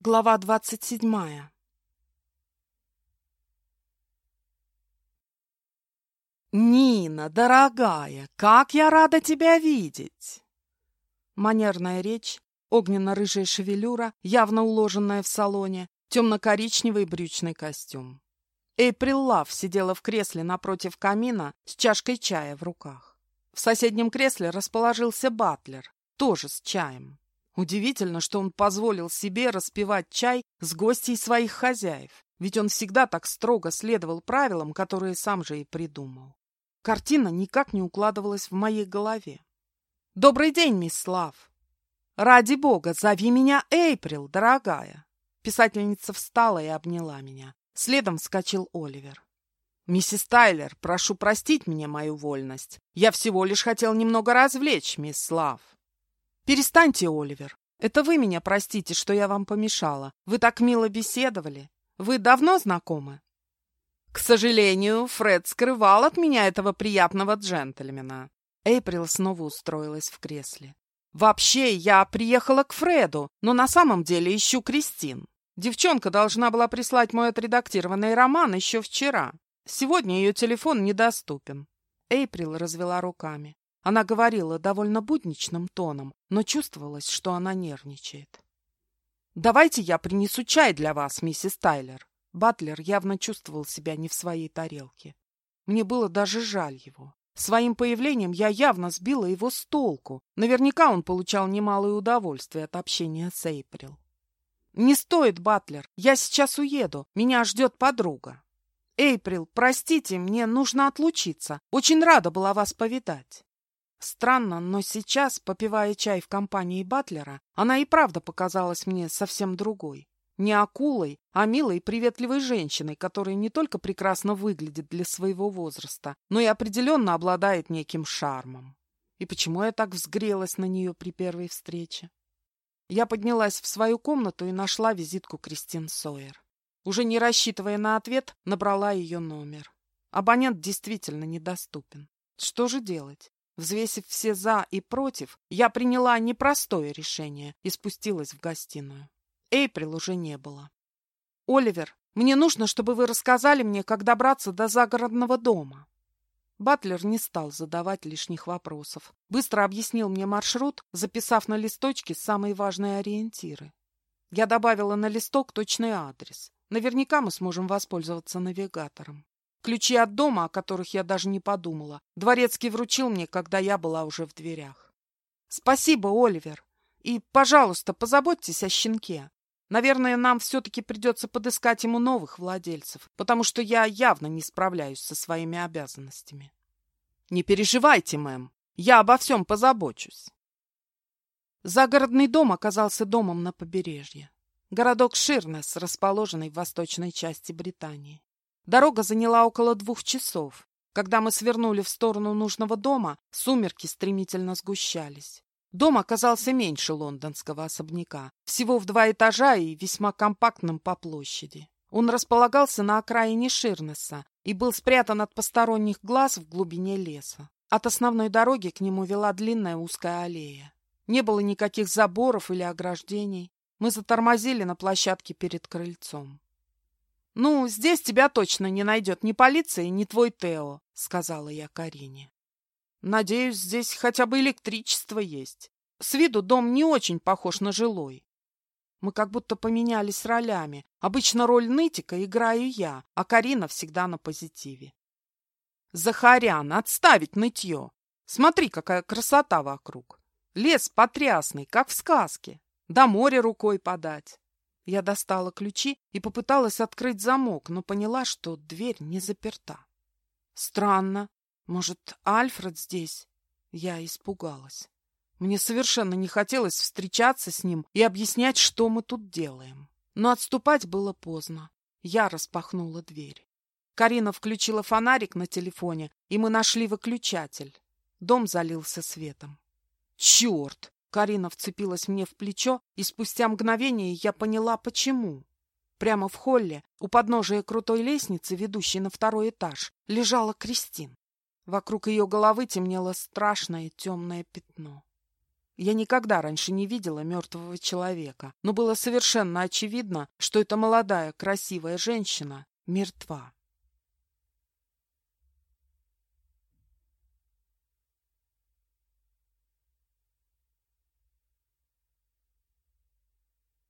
Глава двадцать седьмая «Нина, дорогая, как я рада тебя видеть!» Манерная речь, огненно-рыжая шевелюра, явно уложенная в салоне, темно-коричневый брючный костюм. Эйприл Лав сидела в кресле напротив камина с чашкой чая в руках. В соседнем кресле расположился Батлер, тоже с чаем. Удивительно, что он позволил себе распивать чай с гостей своих хозяев, ведь он всегда так строго следовал правилам, которые сам же и придумал. Картина никак не укладывалась в моей голове. «Добрый день, мисс Лав!» «Ради бога, зови меня Эйприл, дорогая!» Писательница встала и обняла меня. Следом вскочил Оливер. «Миссис Тайлер, прошу простить мне мою вольность. Я всего лишь хотел немного развлечь, мисс Лав». «Перестаньте, Оливер. Это вы меня простите, что я вам помешала. Вы так мило беседовали. Вы давно знакомы?» «К сожалению, Фред скрывал от меня этого приятного джентльмена». Эйприл снова устроилась в кресле. «Вообще, я приехала к Фреду, но на самом деле ищу Кристин. Девчонка должна была прислать мой отредактированный роман еще вчера. Сегодня ее телефон недоступен». Эйприл развела руками. Она говорила довольно будничным тоном, но чувствовалось, что она нервничает. «Давайте я принесу чай для вас, миссис Тайлер». Батлер явно чувствовал себя не в своей тарелке. Мне было даже жаль его. Своим появлением я явно сбила его с толку. Наверняка он получал немалое удовольствие от общения с Эйприл. «Не стоит, Батлер, я сейчас уеду, меня ждет подруга». «Эйприл, простите, мне нужно отлучиться. Очень рада была вас повидать». Странно, но сейчас, попивая чай в компании Батлера, она и правда показалась мне совсем другой. Не акулой, а милой приветливой женщиной, которая не только прекрасно выглядит для своего возраста, но и определенно обладает неким шармом. И почему я так взгрелась на нее при первой встрече? Я поднялась в свою комнату и нашла визитку Кристин Сойер. Уже не рассчитывая на ответ, набрала ее номер. Абонент действительно недоступен. Что же делать? Взвесив все «за» и «против», я приняла непростое решение и спустилась в гостиную. Эйприл уже не было. «Оливер, мне нужно, чтобы вы рассказали мне, как добраться до загородного дома». Батлер не стал задавать лишних вопросов. Быстро объяснил мне маршрут, записав на листочке самые важные ориентиры. Я добавила на листок точный адрес. Наверняка мы сможем воспользоваться навигатором. Ключи от дома, о которых я даже не подумала, Дворецкий вручил мне, когда я была уже в дверях. Спасибо, Оливер. И, пожалуйста, позаботьтесь о щенке. Наверное, нам все-таки придется подыскать ему новых владельцев, потому что я явно не справляюсь со своими обязанностями. Не переживайте, мэм. Я обо всем позабочусь. Загородный дом оказался домом на побережье. Городок Ширнес, расположенный в восточной части Британии. Дорога заняла около двух часов. Когда мы свернули в сторону нужного дома, сумерки стремительно сгущались. Дом оказался меньше лондонского особняка, всего в два этажа и весьма компактным по площади. Он располагался на окраине Ширнеса и был спрятан от посторонних глаз в глубине леса. От основной дороги к нему вела длинная узкая аллея. Не было никаких заборов или ограждений. Мы затормозили на площадке перед крыльцом. «Ну, здесь тебя точно не найдет ни полиция, ни твой Тео», — сказала я Карине. «Надеюсь, здесь хотя бы электричество есть. С виду дом не очень похож на жилой». Мы как будто поменялись ролями. Обычно роль нытика играю я, а Карина всегда на позитиве. «Захарян, отставить нытье! Смотри, какая красота вокруг! Лес потрясный, как в сказке. До моря рукой подать. Я достала ключи и попыталась открыть замок, но поняла, что дверь не заперта. Странно. Может, Альфред здесь? Я испугалась. Мне совершенно не хотелось встречаться с ним и объяснять, что мы тут делаем. Но отступать было поздно. Я распахнула дверь. Карина включила фонарик на телефоне, и мы нашли выключатель. Дом залился светом. «Черт!» Карина вцепилась мне в плечо, и спустя мгновение я поняла, почему. Прямо в холле, у подножия крутой лестницы, ведущей на второй этаж, лежала Кристин. Вокруг ее головы темнело страшное темное пятно. Я никогда раньше не видела мертвого человека, но было совершенно очевидно, что эта молодая красивая женщина мертва.